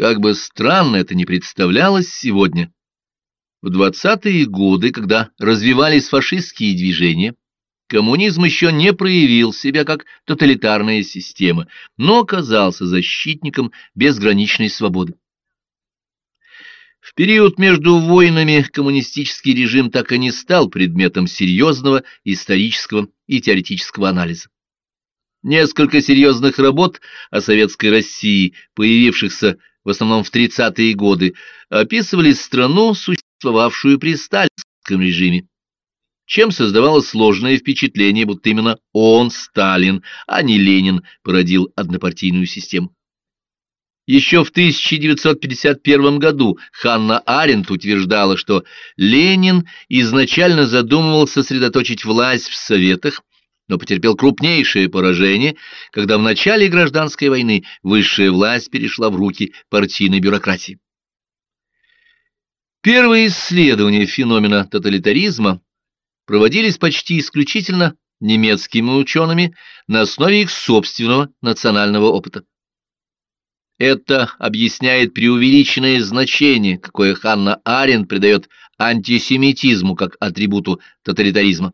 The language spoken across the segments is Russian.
Как бы странно это ни представлялось сегодня, в двадцатые годы, когда развивались фашистские движения, коммунизм еще не проявил себя как тоталитарная система, но оказался защитником безграничной свободы. В период между войнами коммунистический режим так и не стал предметом серьезного исторического и теоретического анализа. Несколько серьезных работ о советской России, появившихся в основном в 30-е годы, описывали страну, существовавшую при сталинском режиме, чем создавалось сложное впечатление, будто именно он, Сталин, а не Ленин, породил однопартийную систему. Еще в 1951 году Ханна Аренд утверждала, что Ленин изначально задумывал сосредоточить власть в Советах, но потерпел крупнейшее поражение, когда в начале гражданской войны высшая власть перешла в руки партийной бюрократии. Первые исследования феномена тоталитаризма проводились почти исключительно немецкими учеными на основе их собственного национального опыта. Это объясняет преувеличенное значение, какое Ханна Аренд придает антисемитизму как атрибуту тоталитаризма.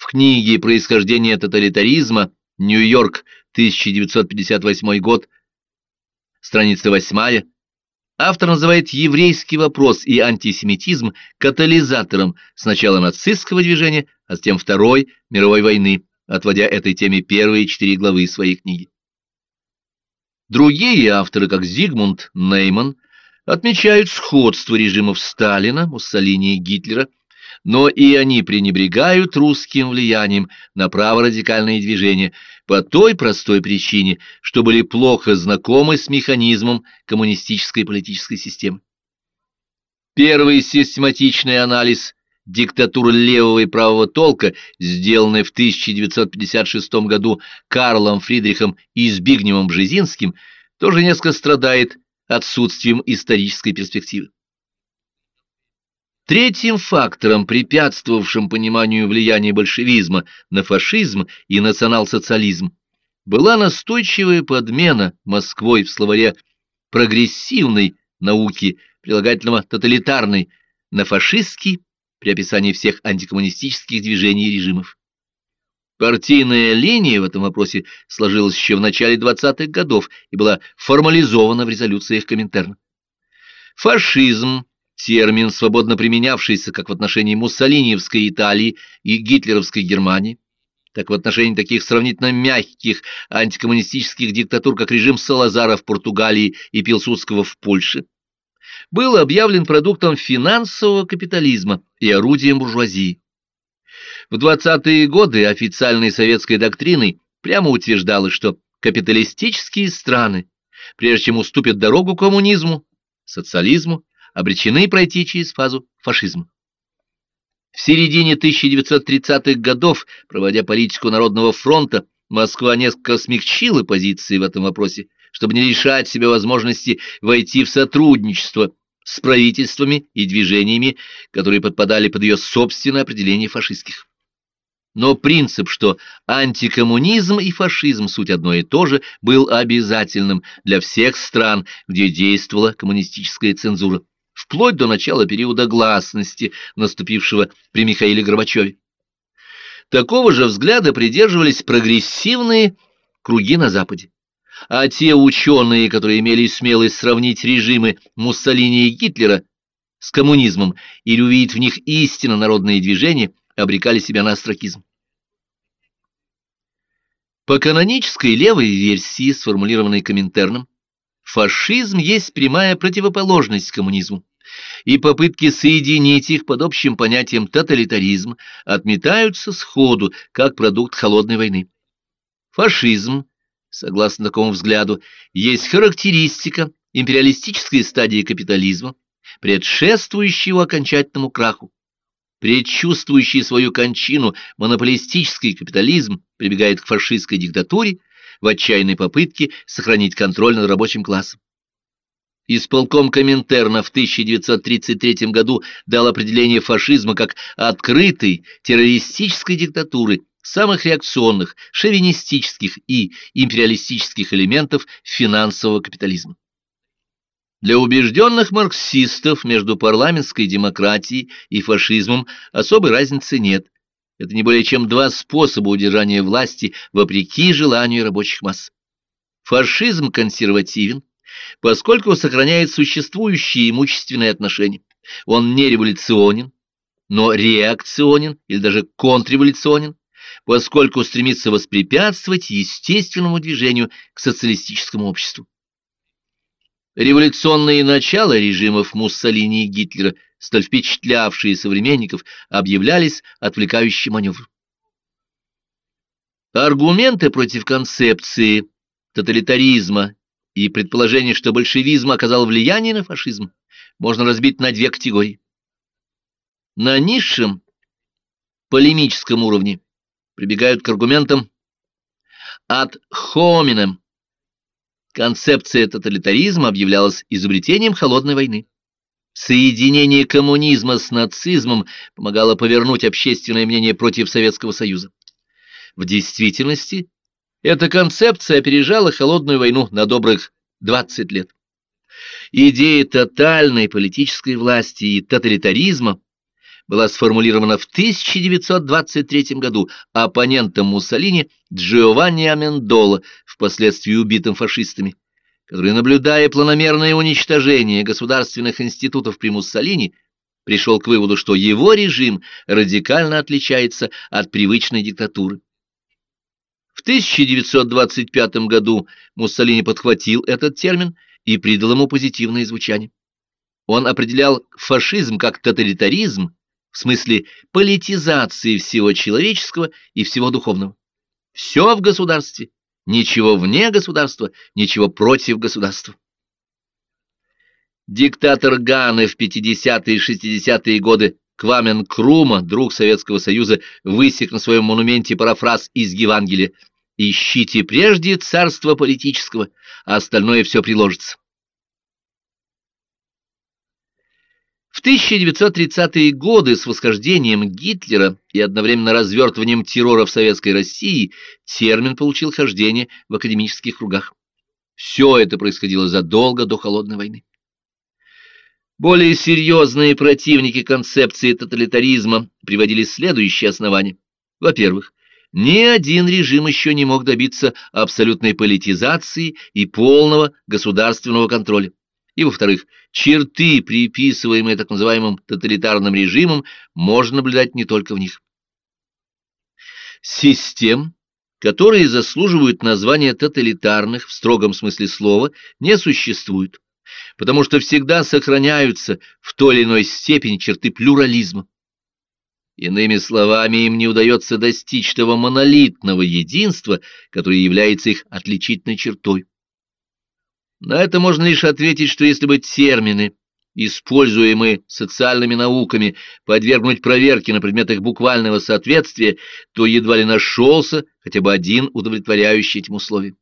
В книге «Происхождение тоталитаризма. Нью-Йорк, 1958 год», страница 8, автор называет еврейский вопрос и антисемитизм катализатором сначала нацистского движения, а затем Второй мировой войны, отводя этой теме первые четыре главы своей книги. Другие авторы, как Зигмунд Нейман, отмечают сходство режимов Сталина, Муссолини и Гитлера – но и они пренебрегают русским влиянием на праворадикальные движения по той простой причине, что были плохо знакомы с механизмом коммунистической политической системы. Первый систематичный анализ диктатуры левого и правого толка, сделанный в 1956 году Карлом Фридрихом и Збигневым Бжезинским, тоже несколько страдает отсутствием исторической перспективы. Третьим фактором, препятствовавшим пониманию влияния большевизма на фашизм и национал-социализм, была настойчивая подмена Москвой в словаре прогрессивной науки, прилагательного тоталитарной, на фашистский при описании всех антикоммунистических движений и режимов. Партийная линия в этом вопросе сложилась еще в начале 20-х годов и была формализована в резолюциях Коминтерна. Фашизм термин, свободно применявшийся как в отношении муссолиниевской Италии и гитлеровской Германии, так в отношении таких сравнительно мягких антикоммунистических диктатур, как режим Салазара в Португалии и Пилсудского в Польше, был объявлен продуктом финансового капитализма и орудием буржуазии. В 20-е годы официальной советской доктриной прямо утверждалось, что капиталистические страны, прежде чем уступят дорогу коммунизму, социализму обречены пройти через фазу фашизма. В середине 1930-х годов, проводя политику Народного фронта, Москва несколько смягчила позиции в этом вопросе, чтобы не лишать себе возможности войти в сотрудничество с правительствами и движениями, которые подпадали под ее собственное определение фашистских. Но принцип, что антикоммунизм и фашизм суть одно и то же, был обязательным для всех стран, где действовала коммунистическая цензура вплоть до начала периода гласности, наступившего при Михаиле Горбачеве. Такого же взгляда придерживались прогрессивные круги на Западе. А те ученые, которые имели смелость сравнить режимы Муссолини и Гитлера с коммунизмом или увидеть в них истинно народные движения, обрекали себя на астракизм. По канонической левой версии, сформулированной Коминтерном, фашизм есть прямая противоположность коммунизму и попытки соединить их под общим понятием тоталитаризм отметаются сходу как продукт холодной войны. Фашизм, согласно такому взгляду, есть характеристика империалистической стадии капитализма, предшествующего окончательному краху. Предчувствующий свою кончину монополистический капитализм прибегает к фашистской диктатуре в отчаянной попытке сохранить контроль над рабочим классом. Исполком Коминтерна в 1933 году дал определение фашизма как открытой террористической диктатуры самых реакционных, шовинистических и империалистических элементов финансового капитализма. Для убежденных марксистов между парламентской демократией и фашизмом особой разницы нет. Это не более чем два способа удержания власти вопреки желанию рабочих масс. Фашизм консервативен, поскольку сохраняет существующие имущественные отношения. Он не революционен, но реакционен или даже контрреволюционен, поскольку стремится воспрепятствовать естественному движению к социалистическому обществу. Революционные начала режимов Муссолини и Гитлера, столь впечатлявшие современников, объявлялись отвлекающим маневром. Аргументы против концепции тоталитаризма и предположение, что большевизм оказал влияние на фашизм, можно разбить на две категории. На низшем полемическом уровне прибегают к аргументам ad hominem Концепция тоталитаризма объявлялась изобретением холодной войны. Соединение коммунизма с нацизмом помогало повернуть общественное мнение против Советского Союза. В действительности, эта концепция опережала холодную войну на добрых 20 лет. Идея тотальной политической власти и тоталитаризма была сформулирована в 1923 году оппонентом Муссолини Джованни Амендола, впоследствии убитым фашистами, который, наблюдая планомерное уничтожение государственных институтов при Муссолини, пришел к выводу, что его режим радикально отличается от привычной диктатуры. В 1925 году Муссолини подхватил этот термин и придал ему позитивное звучание. Он определял фашизм как тоталитаризм, в смысле политизации всего человеческого и всего духовного. Все в государстве, ничего вне государства, ничего против государства. Диктатор Ганы в 50-е и 60-е годы Квамен Крума, друг Советского Союза, высек на своем монументе парафраз из Евангелия «Ищите прежде царство политического, а остальное все приложится». В 1930-е годы с восхождением Гитлера и одновременно развертыванием террора в Советской России термин получил хождение в академических кругах. Все это происходило задолго до Холодной войны. Более серьезные противники концепции тоталитаризма приводили следующие основания. Во-первых, ни один режим еще не мог добиться абсолютной политизации и полного государственного контроля и, во-вторых, черты, приписываемые так называемым тоталитарным режимам, можно наблюдать не только в них. Систем, которые заслуживают названия тоталитарных в строгом смысле слова, не существует, потому что всегда сохраняются в той или иной степени черты плюрализма. Иными словами, им не удается достичь того монолитного единства, которое является их отличительной чертой. На это можно лишь ответить, что если бы термины, используемые социальными науками, подвергнуть проверке на предмет их буквального соответствия, то едва ли нашелся хотя бы один удовлетворяющий этим условиям.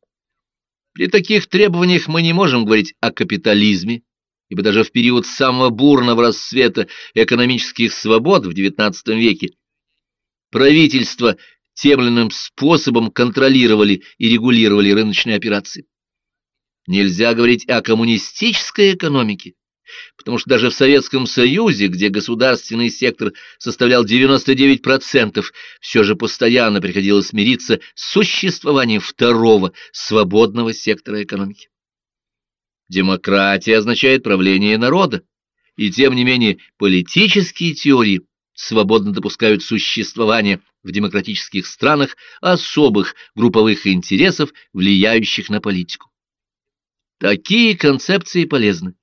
При таких требованиях мы не можем говорить о капитализме, ибо даже в период самого бурного расцвета экономических свобод в XIX веке правительства тем или иным способом контролировали и регулировали рыночные операции. Нельзя говорить о коммунистической экономике, потому что даже в Советском Союзе, где государственный сектор составлял 99%, все же постоянно приходилось смириться с существованием второго свободного сектора экономики. Демократия означает правление народа, и тем не менее политические теории свободно допускают существование в демократических странах особых групповых интересов, влияющих на политику. Такие концепции полезны,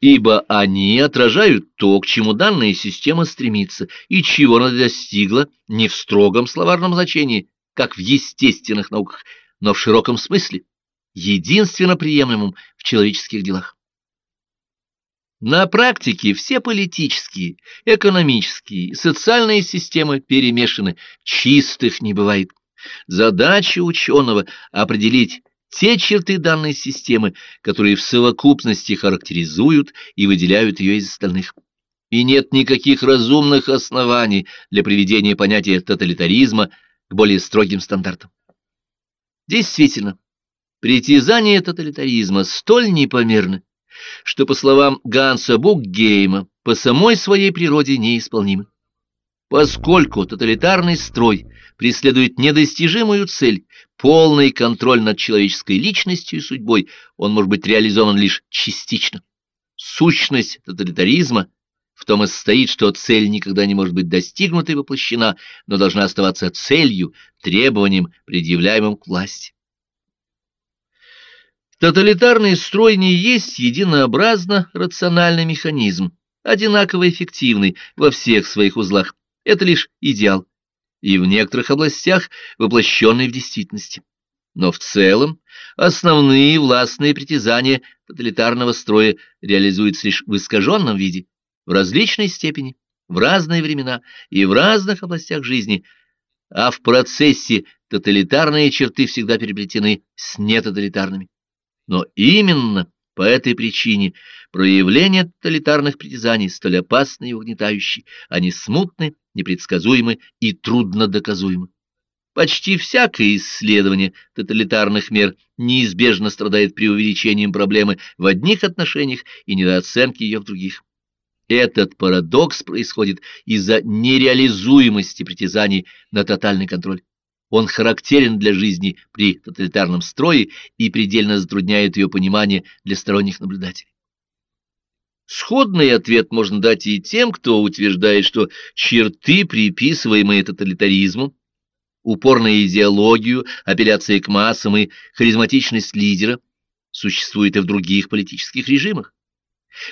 ибо они отражают то, к чему данная система стремится, и чего она достигла не в строгом словарном значении, как в естественных науках, но в широком смысле, единственно приемлемом в человеческих делах. На практике все политические, экономические социальные системы перемешаны, чистых не бывает. Задача ученого — определить те черты данной системы, которые в совокупности характеризуют и выделяют ее из остальных. И нет никаких разумных оснований для приведения понятия тоталитаризма к более строгим стандартам. Действительно, притязания тоталитаризма столь непомерны, что, по словам Ганса Букгейма, по самой своей природе неисполнимы. Поскольку тоталитарный строй преследует недостижимую цель, полный контроль над человеческой личностью и судьбой, он может быть реализован лишь частично. Сущность тоталитаризма в том и состоит, что цель никогда не может быть достигнута и воплощена, но должна оставаться целью, требованием, предъявляемым к власти. Тоталитарный строй не есть единообразно рациональный механизм, одинаково эффективный во всех своих узлах. Это лишь идеал, и в некоторых областях воплощенный в действительности. Но в целом основные властные притязания тоталитарного строя реализуются лишь в искаженном виде, в различной степени, в разные времена и в разных областях жизни, а в процессе тоталитарные черты всегда переплетены с нетоталитарными. Но именно по этой причине проявления тоталитарных притязаний столь опасны и угнетающие, они смутны, непредсказуемы и трудно доказуемы. Почти всякое исследование тоталитарных мер неизбежно страдает преувеличением проблемы в одних отношениях и недооценки ее в других. Этот парадокс происходит из-за нереализуемости притязаний на тотальный контроль. Он характерен для жизни при тоталитарном строе и предельно затрудняет ее понимание для сторонних наблюдателей. Сходный ответ можно дать и тем, кто утверждает, что черты, приписываемые тоталитаризму, упор на идеологию, апелляция к массам и харизматичность лидера, существуют и в других политических режимах.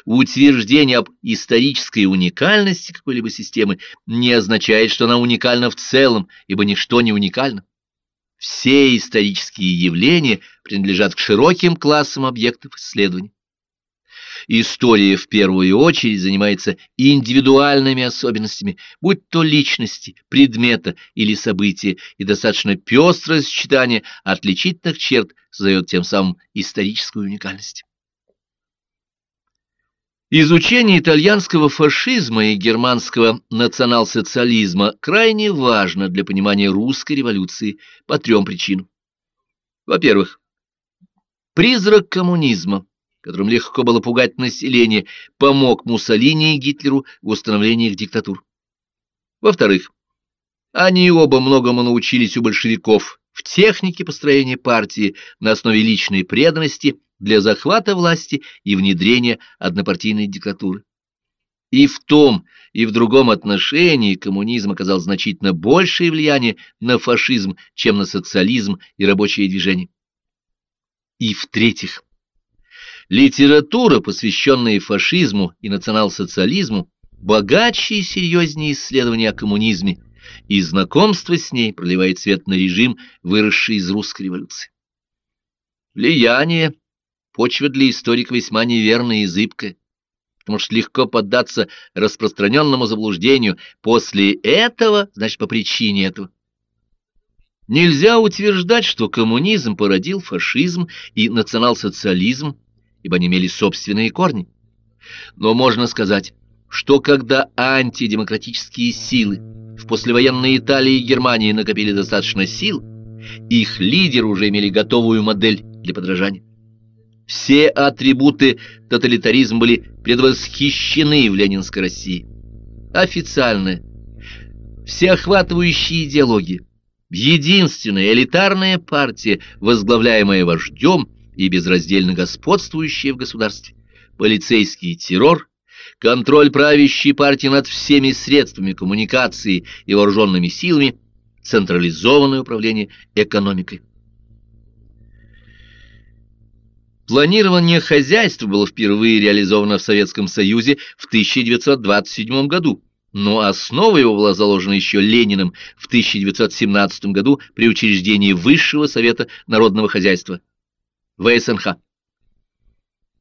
Утверждение об исторической уникальности какой-либо системы не означает, что она уникальна в целом, ибо ничто не уникально. Все исторические явления принадлежат к широким классам объектов исследований. История в первую очередь занимается индивидуальными особенностями, будь то личности, предмета или события, и достаточно пестрое сочетание отличительных черт создает тем самым историческую уникальность. Изучение итальянского фашизма и германского национал-социализма крайне важно для понимания русской революции по трем причинам. Во-первых, призрак коммунизма, которым легко было пугать население, помог Муссолини и Гитлеру в установлении их диктатур. Во-вторых, они оба многому научились у большевиков в технике построения партии на основе личной преданности для захвата власти и внедрения однопартийной диктатуры. И в том, и в другом отношении коммунизм оказал значительно большее влияние на фашизм, чем на социализм и рабочее движение. И в-третьих, литература, посвященная фашизму и национал-социализму, богаче и серьезнее исследования о коммунизме, и знакомство с ней проливает свет на режим, выросший из русской революции. Влияние почва для историка весьма неверная и зыбкая, потому что легко поддаться распространенному заблуждению после этого, значит, по причине этого. Нельзя утверждать, что коммунизм породил фашизм и национал-социализм, ибо они имели собственные корни. Но можно сказать, что когда антидемократические силы в послевоенной Италии и Германии накопили достаточно сил, их лидеры уже имели готовую модель для подражания. Все атрибуты тоталитаризма были предвосхищены в ленинской России. Официальная, всеохватывающая идеология, единственная элитарная партия, возглавляемая вождем и безраздельно господствующая в государстве, полицейский террор, контроль правящей партии над всеми средствами коммуникации и вооруженными силами, централизованное управление экономикой. Планирование хозяйства было впервые реализовано в Советском Союзе в 1927 году, но основа его была заложена еще Лениным в 1917 году при учреждении Высшего Совета Народного Хозяйства ВСНХ.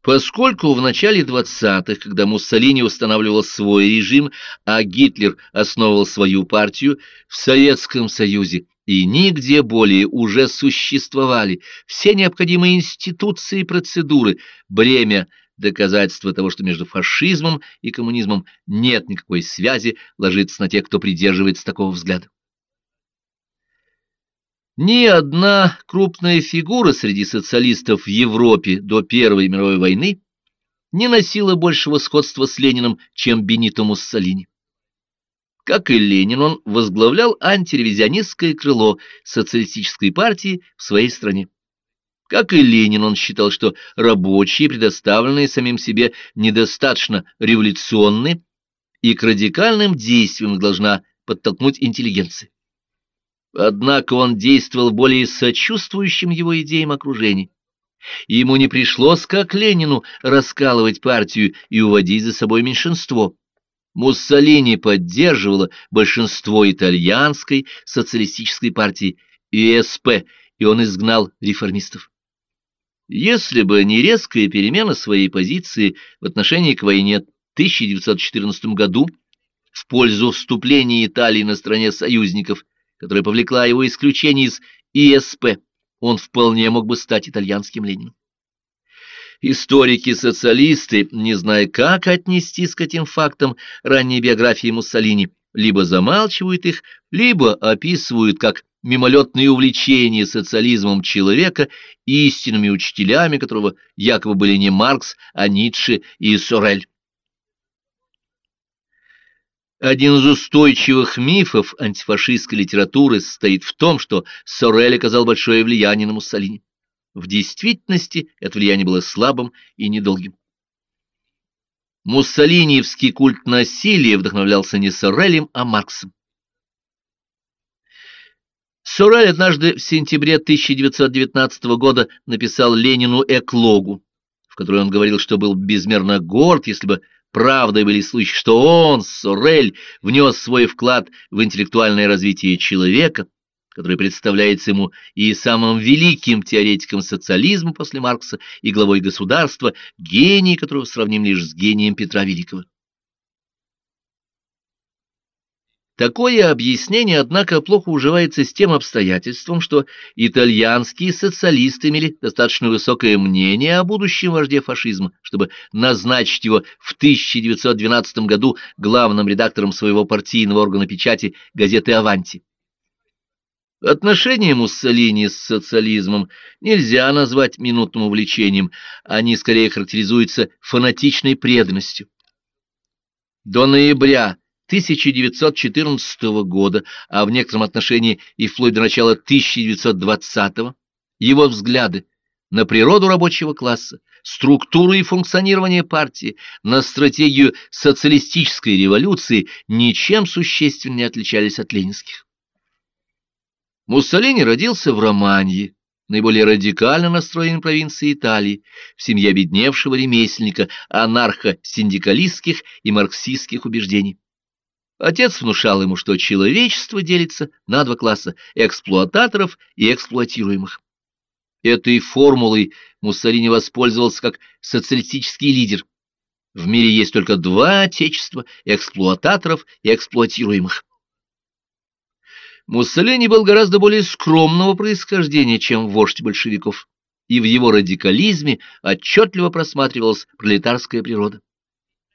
Поскольку в начале 20-х, когда Муссолини устанавливал свой режим, а Гитлер основывал свою партию, в Советском Союзе и нигде более уже существовали все необходимые институции и процедуры, бремя доказательства того, что между фашизмом и коммунизмом нет никакой связи, ложится на тех, кто придерживается такого взгляда. Ни одна крупная фигура среди социалистов в Европе до Первой мировой войны не носила большего сходства с Лениным, чем Бенито Муссолини. Как и Ленин, он возглавлял антиревизионистское крыло социалистической партии в своей стране. Как и Ленин, он считал, что рабочие, предоставленные самим себе, недостаточно революционны, и к радикальным действиям должна подтолкнуть интеллигенция. Однако он действовал более сочувствующим его идеям окружения. Ему не пришлось, как Ленину, раскалывать партию и уводить за собой меньшинство. Муссолини поддерживало большинство итальянской социалистической партии ИСП, и он изгнал реформистов. Если бы не резкая перемена своей позиции в отношении к войне в 1914 году в пользу вступления Италии на стороне союзников, которая повлекла его исключение из ИСП, он вполне мог бы стать итальянским Лениным. Историки-социалисты, не зная, как отнестись к этим фактам ранней биографии Муссолини, либо замалчивают их, либо описывают как мимолетные увлечения социализмом человека, истинными учителями которого якобы были не Маркс, а Ницше и Сорель. Один из устойчивых мифов антифашистской литературы состоит в том, что Сорель оказал большое влияние на Муссолини. В действительности это влияние было слабым и недолгим. Муссолиниевский культ насилия вдохновлялся не Сорелем, а Марксом. Сорель однажды в сентябре 1919 года написал Ленину эклогу, в которой он говорил, что был безмерно горд, если бы правдой были случаи, что он, Сорель, внес свой вклад в интеллектуальное развитие человека, который представляется ему и самым великим теоретиком социализма после Маркса и главой государства, гений которого сравним лишь с гением Петра Великого. Такое объяснение, однако, плохо уживается с тем обстоятельством, что итальянские социалисты имели достаточно высокое мнение о будущем вожде фашизма, чтобы назначить его в 1912 году главным редактором своего партийного органа печати газеты «Аванти». Отношения Муссолини с социализмом нельзя назвать минутным увлечением, они скорее характеризуются фанатичной преданностью. До ноября 1914 года, а в некотором отношении и вплоть до начала 1920 его взгляды на природу рабочего класса, структуру и функционирование партии, на стратегию социалистической революции ничем существенно не отличались от ленинских. Муссолини родился в Романье, наиболее радикально настроенной провинции Италии, в семье обедневшего ремесленника, анарха синдикалистских и марксистских убеждений. Отец внушал ему, что человечество делится на два класса – эксплуататоров и эксплуатируемых. Этой формулой Муссолини воспользовался как социалистический лидер. В мире есть только два отечества – эксплуататоров и эксплуатируемых. Муссолини был гораздо более скромного происхождения, чем вождь большевиков, и в его радикализме отчетливо просматривалась пролетарская природа.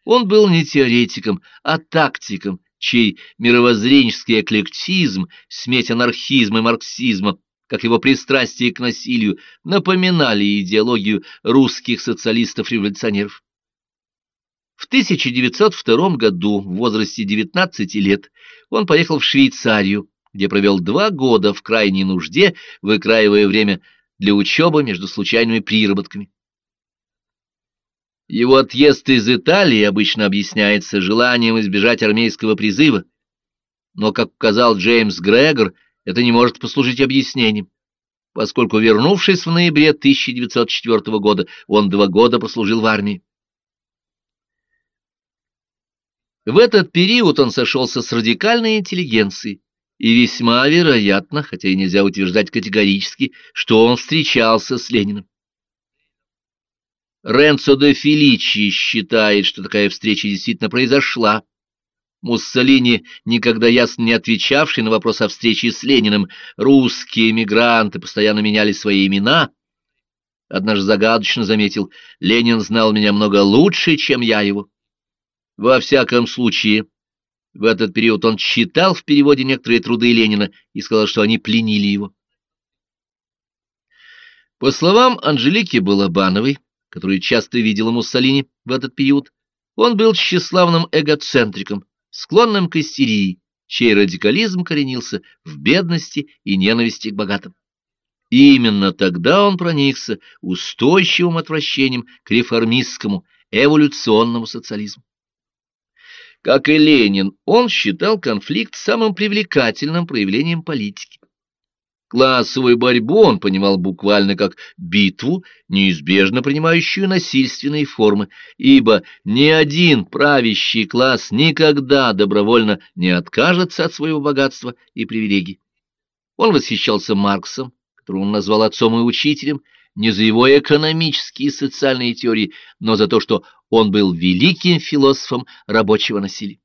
Он был не теоретиком, а тактиком, чей мировоззренческий эклектизм, смесь анархизма и марксизма, как его пристрастие к насилию, напоминали идеологию русских социалистов-революционеров. В 1902 году, в возрасте 19 лет, он поехал в Швейцарию, где провел два года в крайней нужде, выкраивая время для учебы между случайными приработками. Его отъезд из Италии обычно объясняется желанием избежать армейского призыва, но, как указал Джеймс Грегор, это не может послужить объяснением, поскольку, вернувшись в ноябре 1904 года, он два года прослужил в армии. В этот период он сошелся с радикальной интеллигенцией, и весьма вероятно, хотя и нельзя утверждать категорически, что он встречался с Лениным. Ренцо де Феличи считает, что такая встреча действительно произошла. Муссолини, никогда ясно не отвечавший на вопрос о встрече с Лениным, русские эмигранты постоянно меняли свои имена. Однажды загадочно заметил, Ленин знал меня много лучше, чем я его. Во всяком случае, в этот период он читал в переводе некоторые труды Ленина и сказал, что они пленили его. По словам Анжелики Балабановой, которую часто видела Муссолини в этот период, он был тщеславным эгоцентриком, склонным к истерии, чей радикализм коренился в бедности и ненависти к богатым. И именно тогда он проникся устойчивым отвращением к реформистскому, эволюционному социализму. Как и Ленин, он считал конфликт самым привлекательным проявлением политики. Классовую борьбу он понимал буквально как битву, неизбежно принимающую насильственные формы, ибо ни один правящий класс никогда добровольно не откажется от своего богатства и привилегий. Он восхищался Марксом, которого он назвал отцом и учителем, не за его экономические и социальные теории, но за то, что он был великим философом рабочего насилия.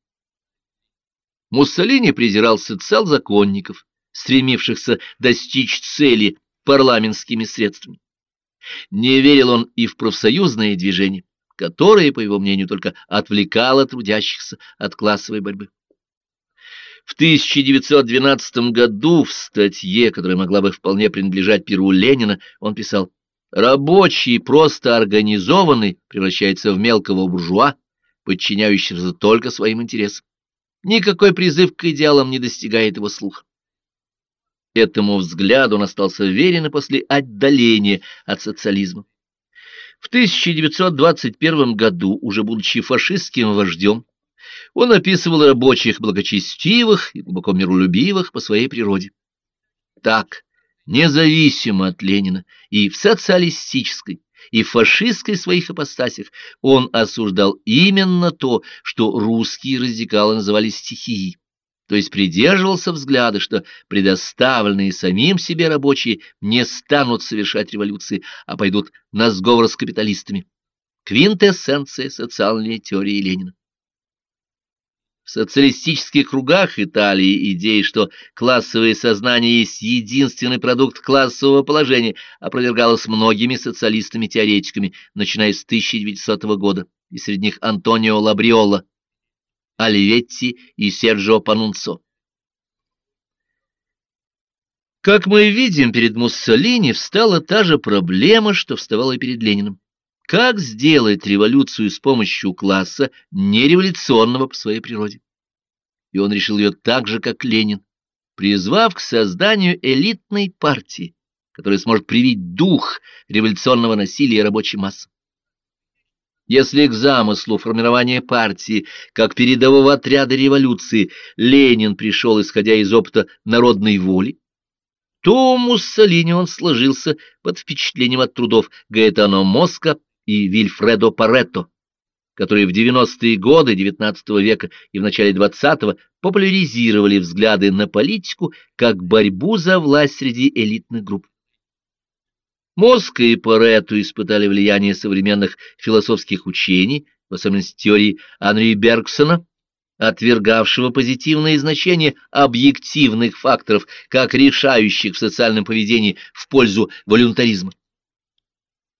Муссолини презирал социал-законников, стремившихся достичь цели парламентскими средствами. Не верил он и в профсоюзное движение, которое, по его мнению, только отвлекало трудящихся от классовой борьбы. В 1912 году в статье, которая могла бы вполне принадлежать перу Ленина, он писал «Рабочий, просто организованный, превращается в мелкого буржуа, подчиняющегося только своим интересам. Никакой призыв к идеалам не достигает его слуха. Этому взгляду он остался верен после отдаления от социализма. В 1921 году, уже будучи фашистским вождем, он описывал рабочих благочестивых и глубоко миролюбивых по своей природе. Так, независимо от Ленина, и в социалистической, и фашистской своих апостасях он осуждал именно то, что русские радикалы называли стихией то есть придерживался взгляда, что предоставленные самим себе рабочие не станут совершать революции, а пойдут на сговор с капиталистами. Квинтэссенция социальной теории Ленина. Социалистических кругах Италии идея, что классовое сознание есть единственный продукт классового положения, опровергалась многими социалистами-теоретиками, начиная с 1900 года, и среди них Антонио Лабриола, Альветти и Серджио Панунцо. Как мы видим, перед Муссолини встала та же проблема, что вставала перед Лениным. Как сделать революцию с помощью класса, нереволюционного по своей природе? И он решил ее так же, как Ленин, призвав к созданию элитной партии, которая сможет привить дух революционного насилия рабочей массы. Если к замыслу формирования партии, как передового отряда революции, Ленин пришел, исходя из опыта народной воли, то Муссолини он сложился под впечатлением от трудов Гаэтано Моско и Вильфредо Паретто, которые в 90-е годы XIX века и в начале XX популяризировали взгляды на политику как борьбу за власть среди элитных групп. Мозг и Парету испытали влияние современных философских учений, в особенности теории Анри Бергсона, отвергавшего позитивное значение объективных факторов, как решающих в социальном поведении в пользу волюнтаризма.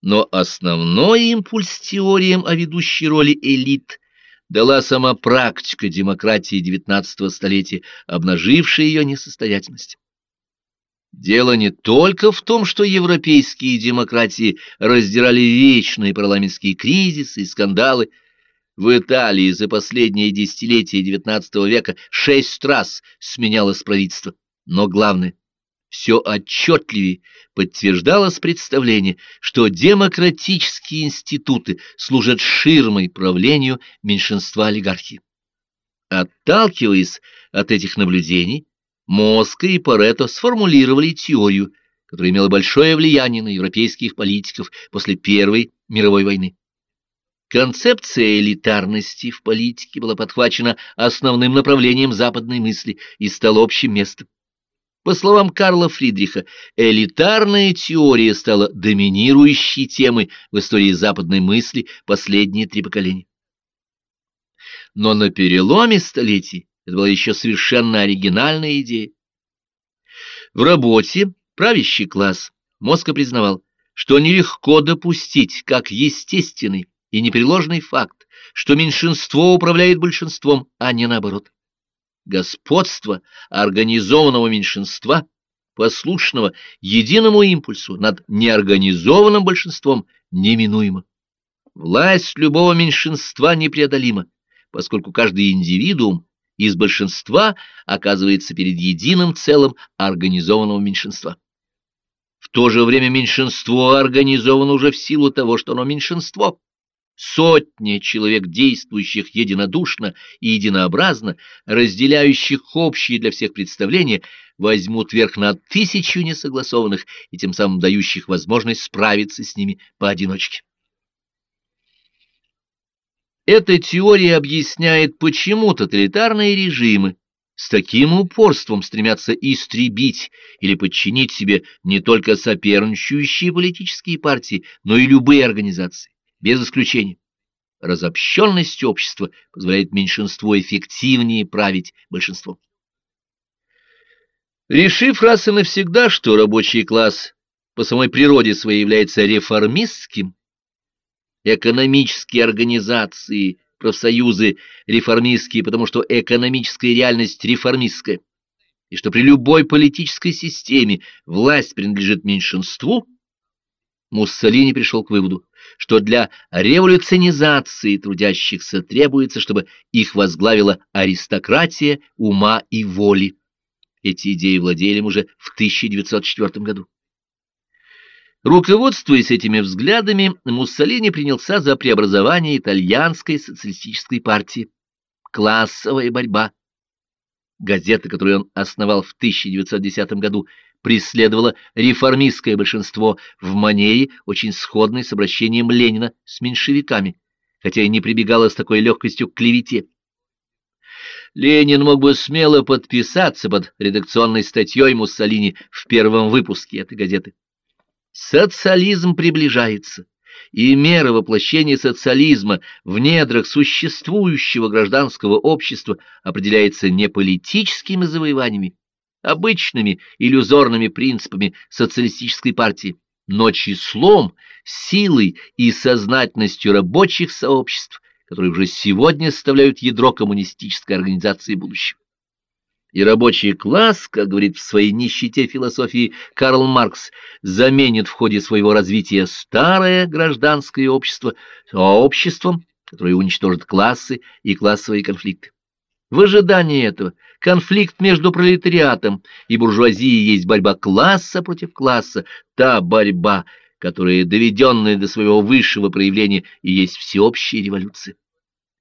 Но основной импульс теориям о ведущей роли элит дала сама практика демократии XIX столетия, обнажившая ее несостоятельность. Дело не только в том, что европейские демократии раздирали вечные парламентские кризисы и скандалы. В Италии за последние десятилетия XIX века шесть раз сменялось правительство. Но главное, все отчетливее подтверждалось представление, что демократические институты служат ширмой правлению меньшинства олигархии. Отталкиваясь от этих наблюдений, Моска и Парето сформулировали теорию, которая имела большое влияние на европейских политиков после Первой мировой войны. Концепция элитарности в политике была подхвачена основным направлением западной мысли и стала общим местом. По словам Карла Фридриха, элитарная теория стала доминирующей темой в истории западной мысли последние три поколения. Но на переломе столетий это была еще совершенно оригинальная идея. В работе правящий класс Моска признавал, что нелегко допустить как естественный и непреложный факт, что меньшинство управляет большинством, а не наоборот. Господство организованного меньшинства, послушного единому импульсу над неорганизованным большинством, неминуемо. Власть любого меньшинства непреодолима, поскольку каждый индивидуум из большинства оказывается перед единым целым организованного меньшинства. В то же время меньшинство организовано уже в силу того, что оно меньшинство. Сотни человек, действующих единодушно и единообразно, разделяющих общие для всех представления, возьмут верх над тысячу несогласованных и тем самым дающих возможность справиться с ними поодиночке. Эта теория объясняет, почему тоталитарные режимы с таким упорством стремятся истребить или подчинить себе не только соперничающие политические партии, но и любые организации, без исключения. Разобщенность общества позволяет меньшинству эффективнее править большинством. Решив раз и навсегда, что рабочий класс по самой природе своей является реформистским, экономические организации, профсоюзы реформистские, потому что экономическая реальность реформистская, и что при любой политической системе власть принадлежит меньшинству, Муссолини пришел к выводу, что для революционизации трудящихся требуется, чтобы их возглавила аристократия ума и воли. Эти идеи владели им уже в 1904 году. Руководствуясь этими взглядами, Муссолини принялся за преобразование итальянской социалистической партии. Классовая борьба. Газета, которую он основал в 1910 году, преследовала реформистское большинство в манере, очень сходной с обращением Ленина с меньшевиками, хотя и не прибегала с такой легкостью к клевете. Ленин мог бы смело подписаться под редакционной статьей Муссолини в первом выпуске этой газеты. Социализм приближается, и мера воплощения социализма в недрах существующего гражданского общества определяется не политическими завоеваниями, обычными иллюзорными принципами социалистической партии, но числом, силой и сознательностью рабочих сообществ, которые уже сегодня составляют ядро коммунистической организации будущего. И рабочий класс, как говорит в своей нищете философии Карл Маркс, заменит в ходе своего развития старое гражданское общество обществом, которое уничтожит классы и классовые конфликты. В ожидании этого. Конфликт между пролетариатом и буржуазией есть борьба класса против класса, та борьба, которая, доведенная до своего высшего проявления, и есть всеобщая революция.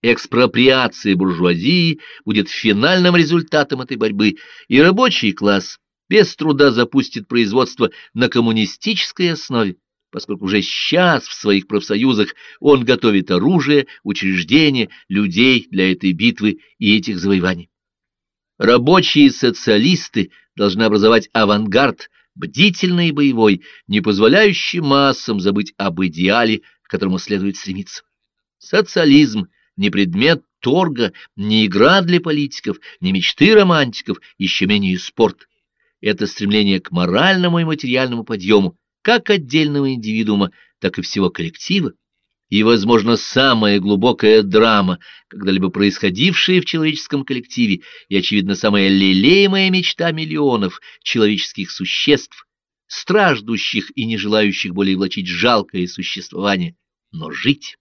Экспроприация буржуазии будет финальным результатом этой борьбы, и рабочий класс без труда запустит производство на коммунистической основе, поскольку уже сейчас в своих профсоюзах он готовит оружие, учреждения, людей для этой битвы и этих завоеваний. Рабочие социалисты должны образовать авангард, бдительный и боевой, не позволяющий массам забыть об идеале, к которому следует стремиться. Социализм – не предмет торга, не игра для политиков, не мечты романтиков, еще менее спорт. Это стремление к моральному и материальному подъему как отдельного индивидуума, так и всего коллектива, и, возможно, самая глубокая драма, когда-либо происходившая в человеческом коллективе, и, очевидно, самая лелеемая мечта миллионов человеческих существ, страждущих и не желающих более влачить жалкое существование, но жить.